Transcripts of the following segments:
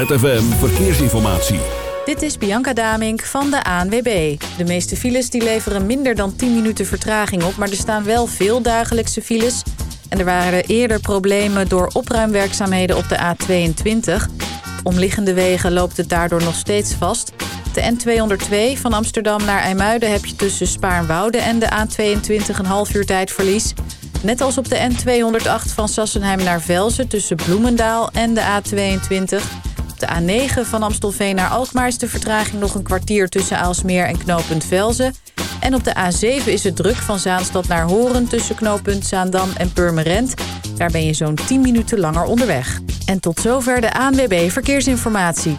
ZFM Verkeersinformatie. Dit is Bianca Damink van de ANWB. De meeste files die leveren minder dan 10 minuten vertraging op... maar er staan wel veel dagelijkse files. En er waren eerder problemen door opruimwerkzaamheden op de A22. Omliggende wegen loopt het daardoor nog steeds vast. De N202 van Amsterdam naar IJmuiden heb je tussen Spaarnwoude en de A22 een half uur tijdverlies... Net als op de N208 van Sassenheim naar Velzen tussen Bloemendaal en de A22. Op de A9 van Amstelveen naar Alkmaar is de vertraging nog een kwartier tussen Aalsmeer en knooppunt Velzen. En op de A7 is het druk van Zaanstad naar Horen tussen knooppunt Zaandam en Purmerend. Daar ben je zo'n 10 minuten langer onderweg. En tot zover de ANWB Verkeersinformatie.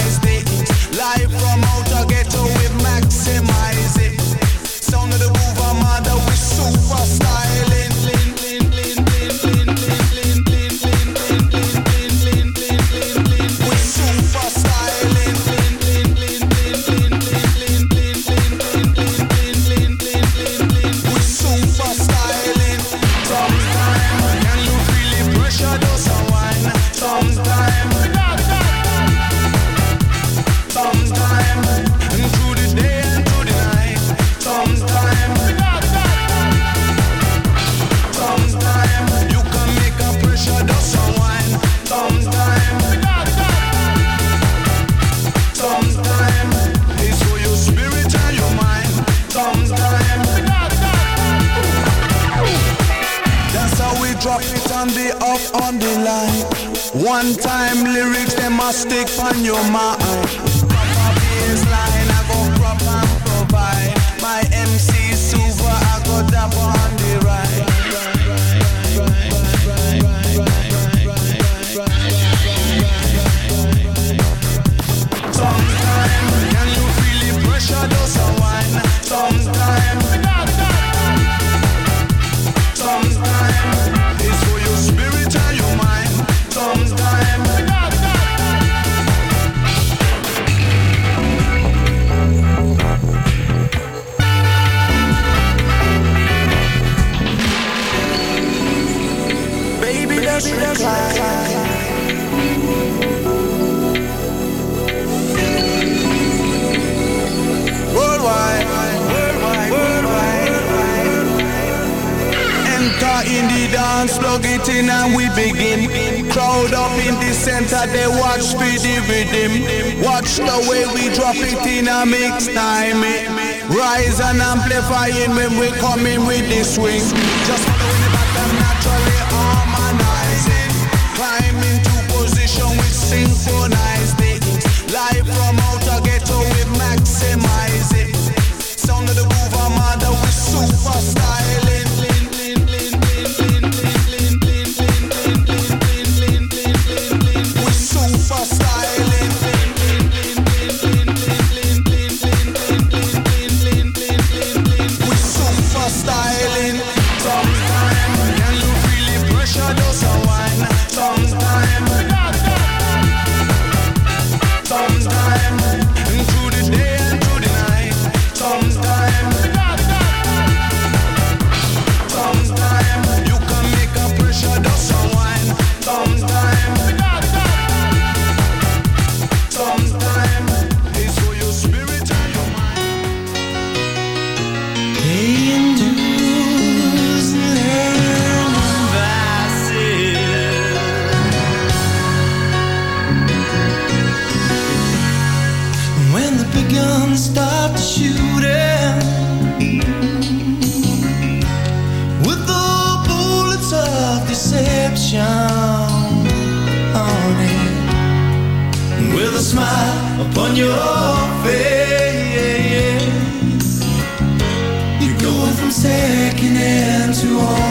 stick on your mind. Amplifying when we begin. Crowd up in the center they watch speed with him watch the way we drop it dynamic time rise and amplify and we coming with the swing. Just synchronized it. Live from outer me go,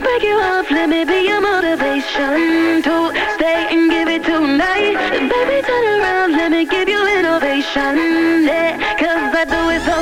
break you off. Let me be your motivation to stay and give it tonight. Baby, turn around. Let me give you innovation. Yeah, cause I do it all.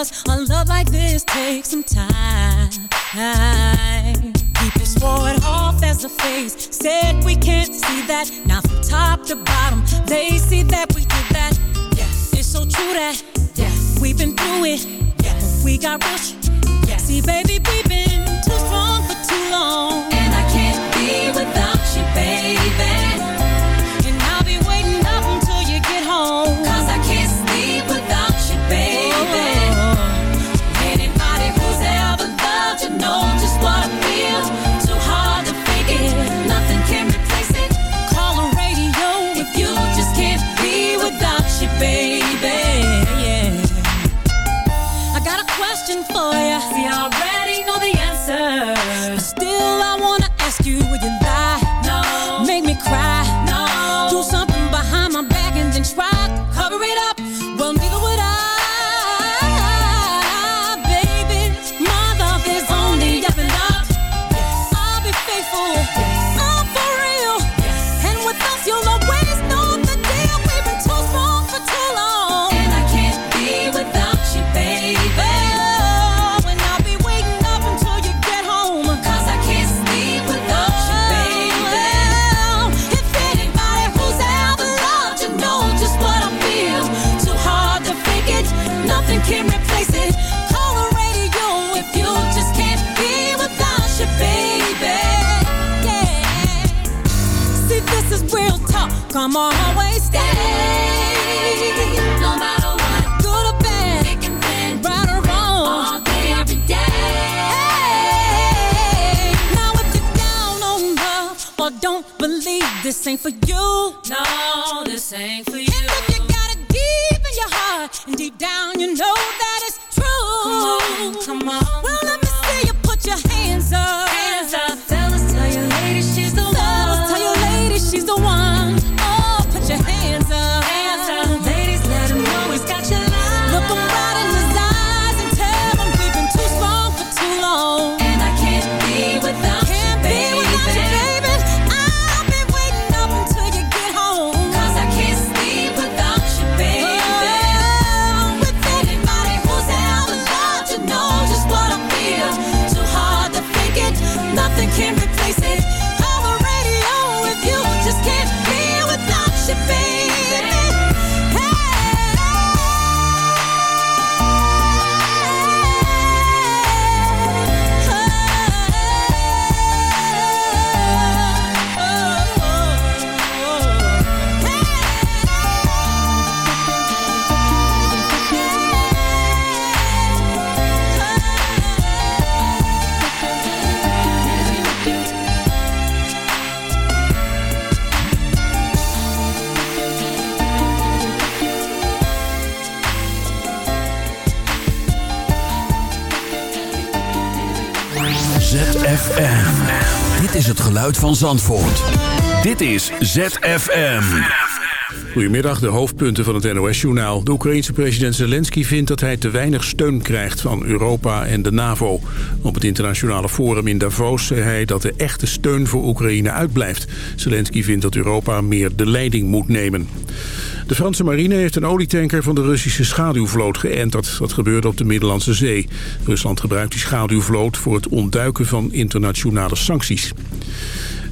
Cause a love like this takes some time. People swore it off as a phase, said we can't see that. Now from top to bottom, they see that we did that. Yes, it's so true that yes, we've been through it. Yes, but we got rushed. Yes, see, baby, we've been too strong for too long, and I can't be without you, baby. Talk. I'm always stay. No matter what, good or bad, thick and thin, right or wrong, all day, every day. Hey, now if you're down on love or don't believe this ain't for you, no, this ain't for you. And if you got it deep in your heart and deep down you know that it's true, come on, come on. Well, let me see you put your hands up. Geluid van Zandvoort. Dit is ZFM. Goedemiddag, de hoofdpunten van het NOS-journaal. De Oekraïense president Zelensky vindt dat hij te weinig steun krijgt van Europa en de NAVO. Op het internationale forum in Davos zei hij dat de echte steun voor Oekraïne uitblijft. Zelensky vindt dat Europa meer de leiding moet nemen. De Franse marine heeft een olietanker van de Russische schaduwvloot geënterd. Dat gebeurde op de Middellandse Zee. Rusland gebruikt die schaduwvloot voor het ontduiken van internationale sancties.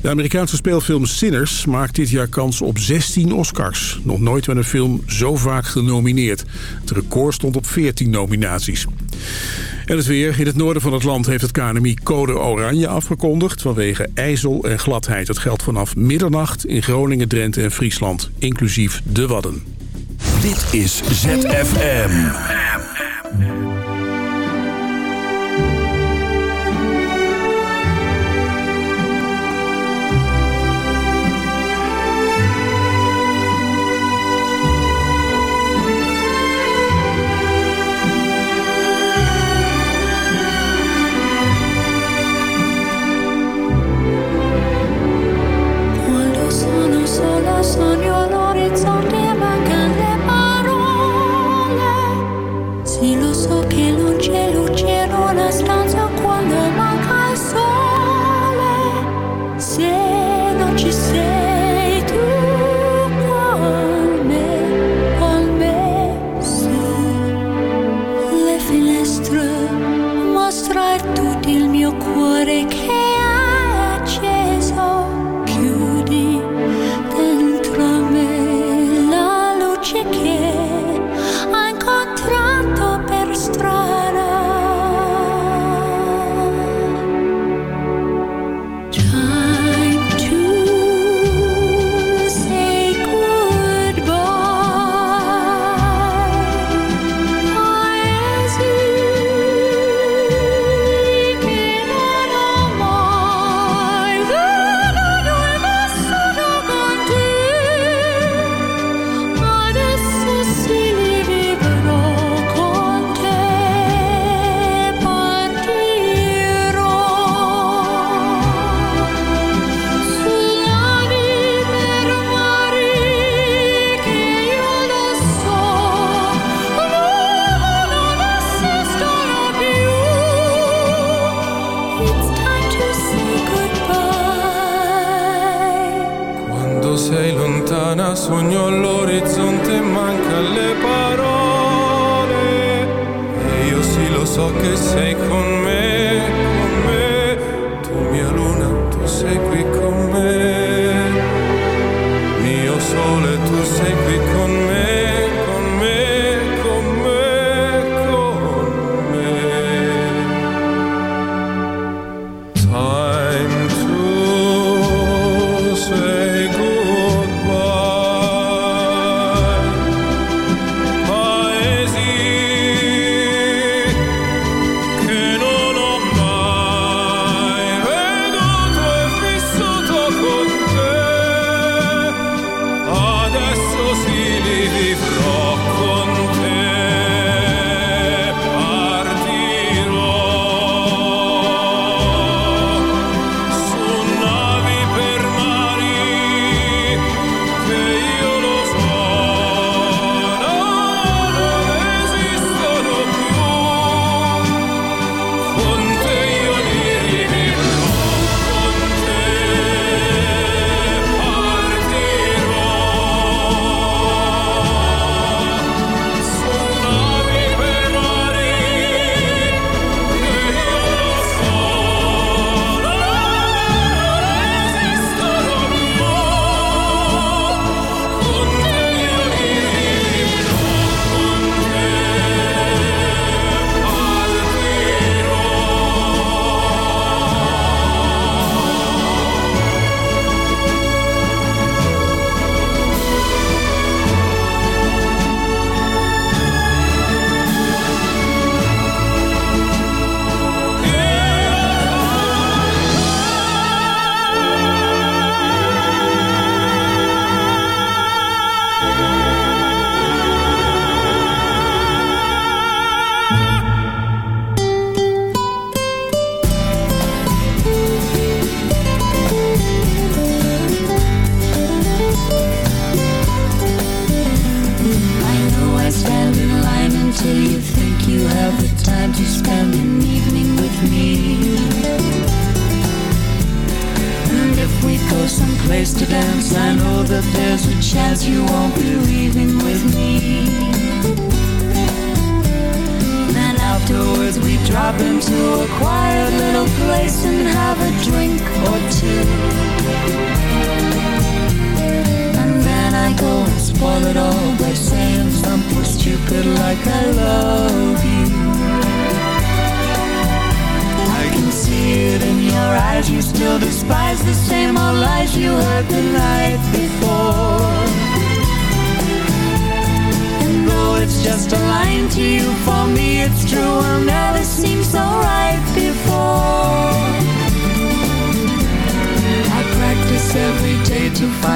De Amerikaanse speelfilm Sinners maakt dit jaar kans op 16 Oscars. Nog nooit werd een film zo vaak genomineerd. Het record stond op 14 nominaties. En het weer. In het noorden van het land heeft het KNMI code oranje afgekondigd... vanwege ijzel en gladheid. Dat geldt vanaf middernacht in Groningen, Drenthe en Friesland. Inclusief de Wadden. Dit is ZFM. Sola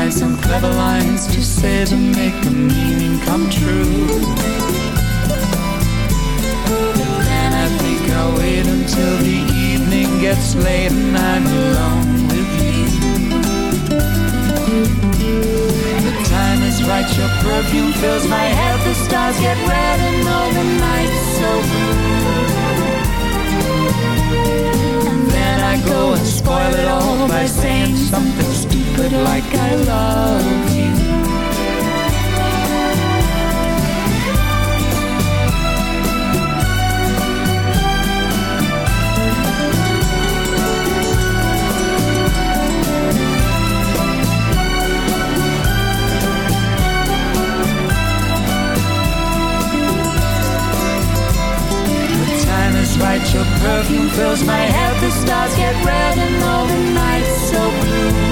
lies and clever lines to say to make the meaning come true. But then I think I'll wait until the evening gets late and I'm alone with you. The time is right, your perfume fills my head, the stars get red and all the night's so blue. And then I go and spoil it all by saying something but like I love you. The time is right, your perfume fills my head, the stars get red and all the nights so blue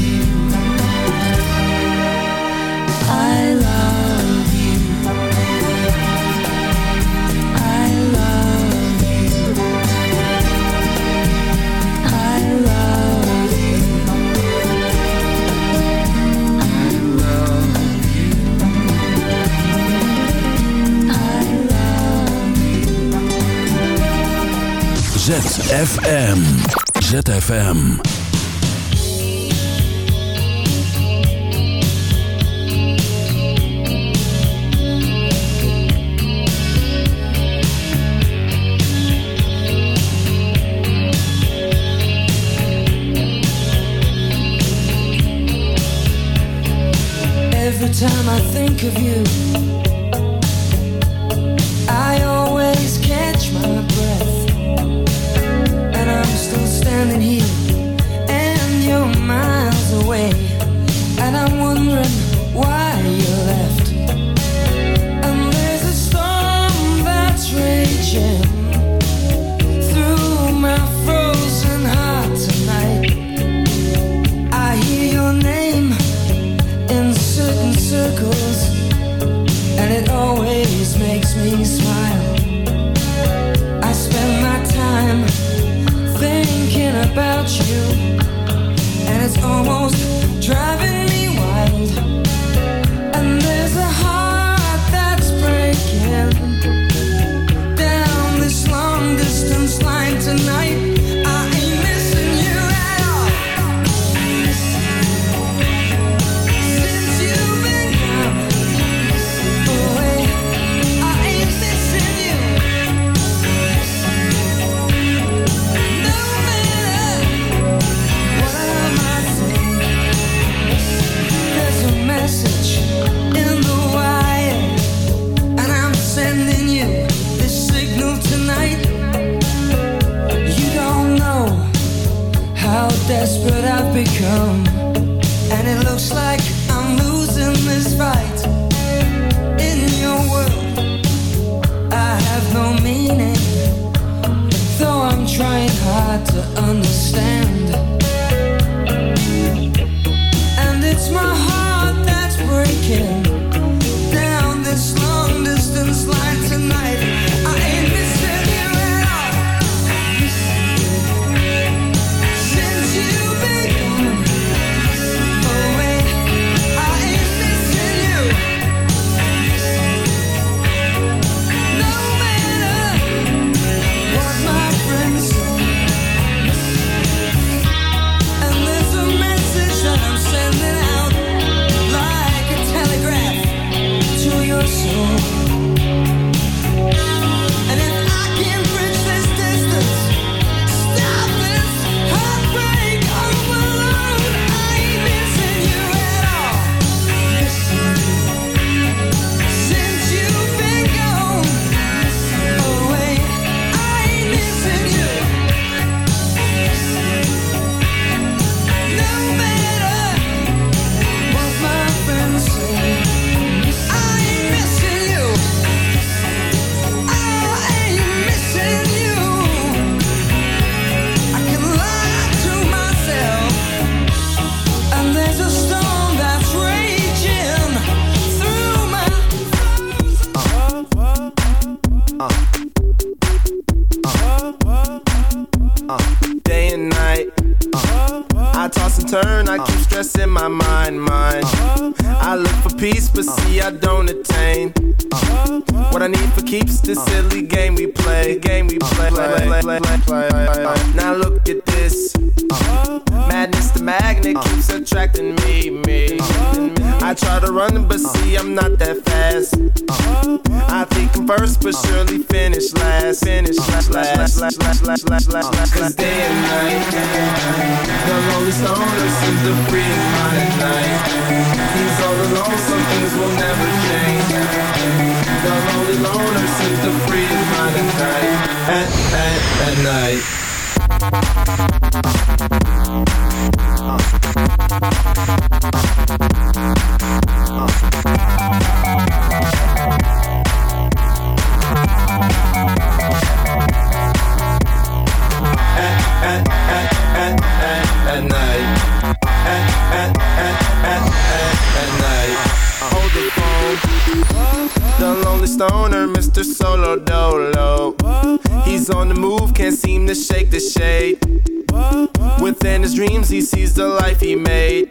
ZFM. ZFM. Every time I think of you loneliness is the freedom mind at night. He's all alone, some things will never change. The lonely loners is the freedom mind at night. At, at, at night. the life he made.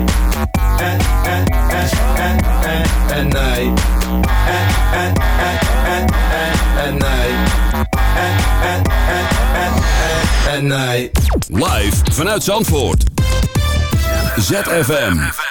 En en en en ei, en ei, ei, en en en ei, en ei, en ei, en ei, en ei. Live vanuit Zandvoort. ZFM.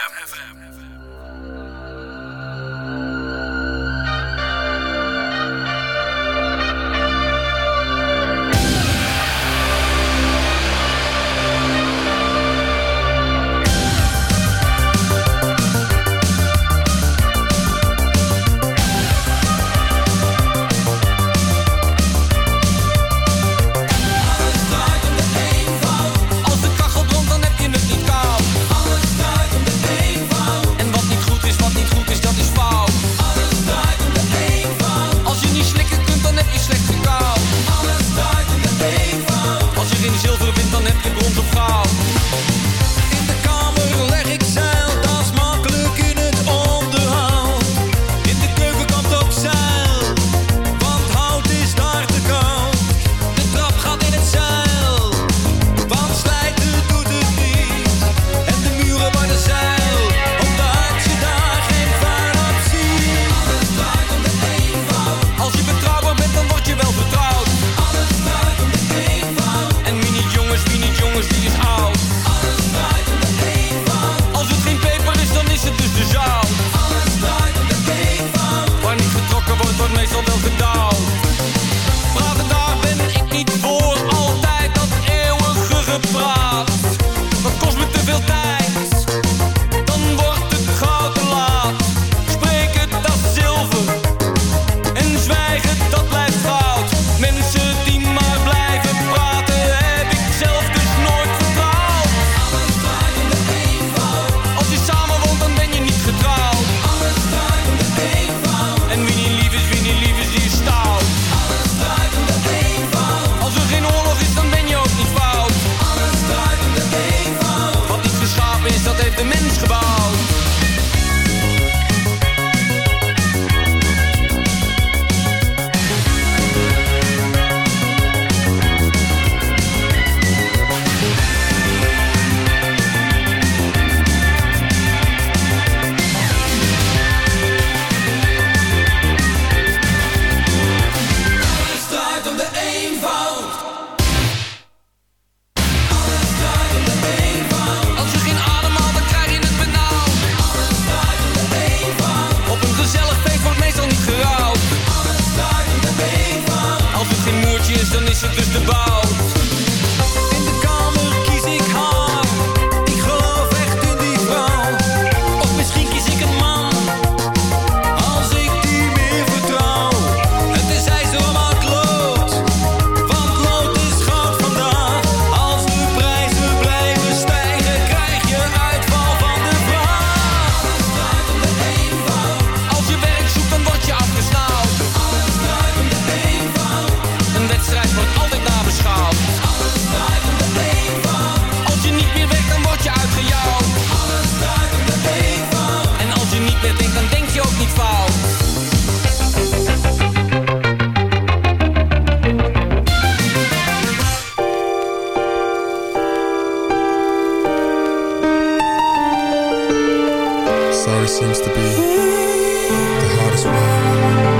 Sorry seems to be the hardest word.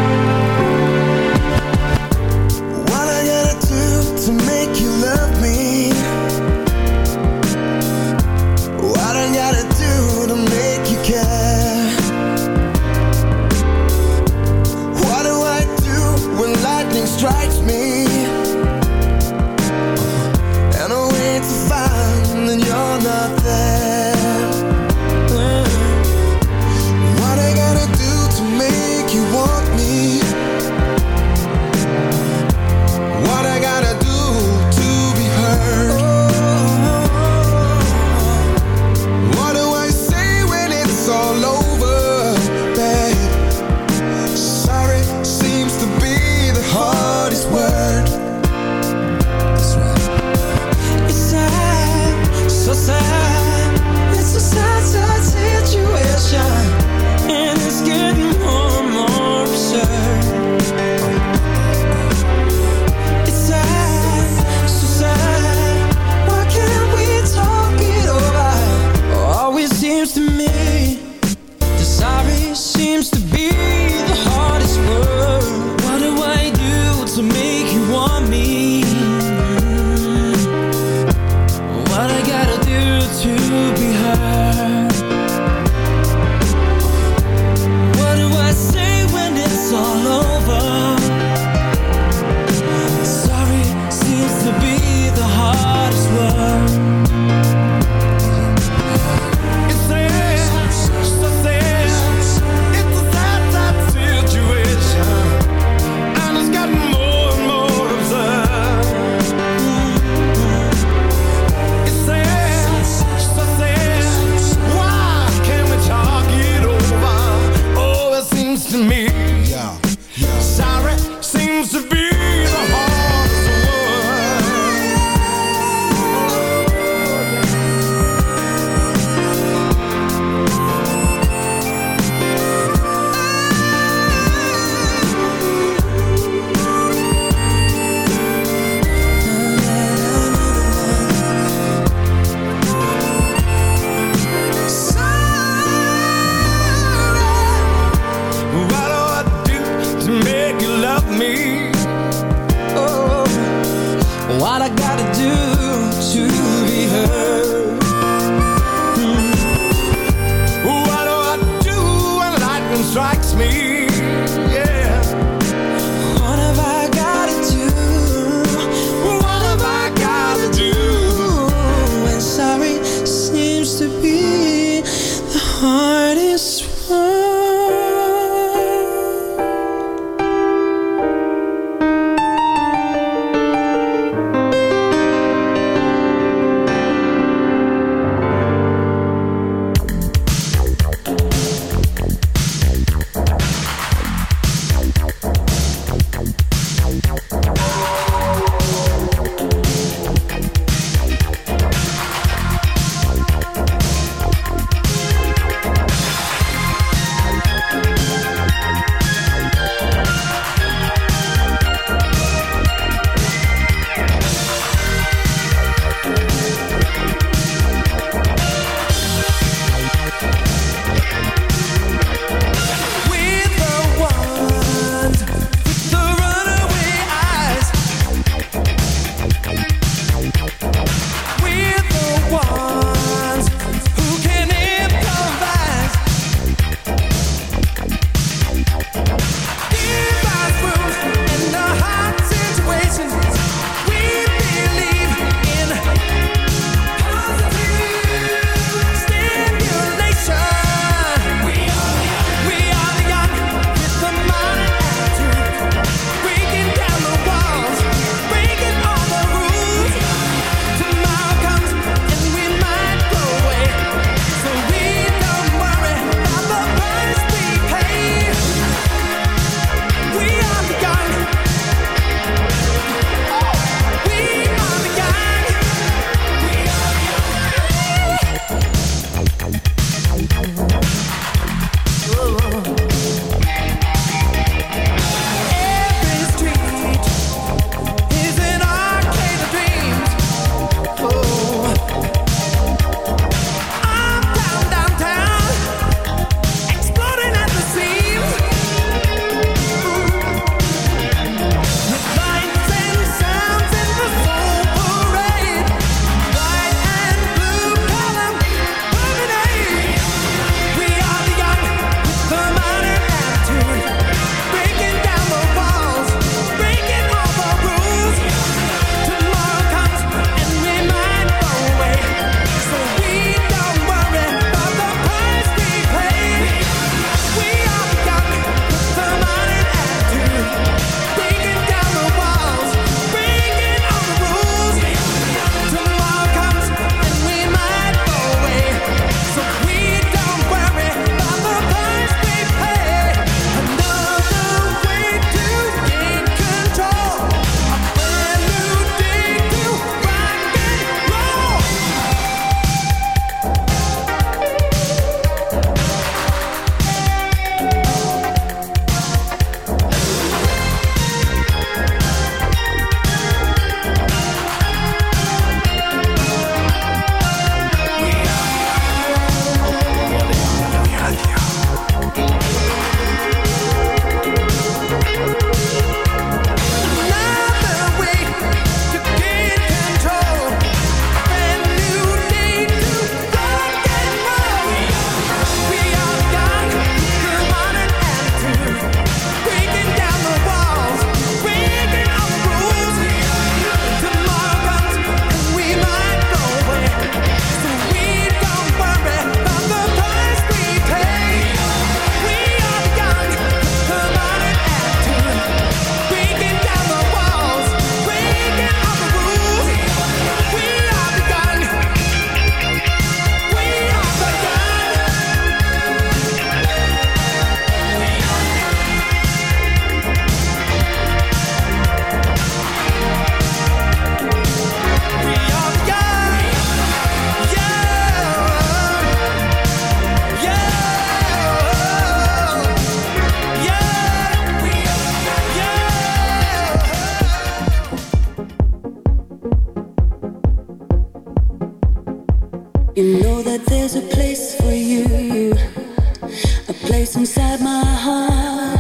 place inside my heart.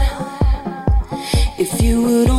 If you would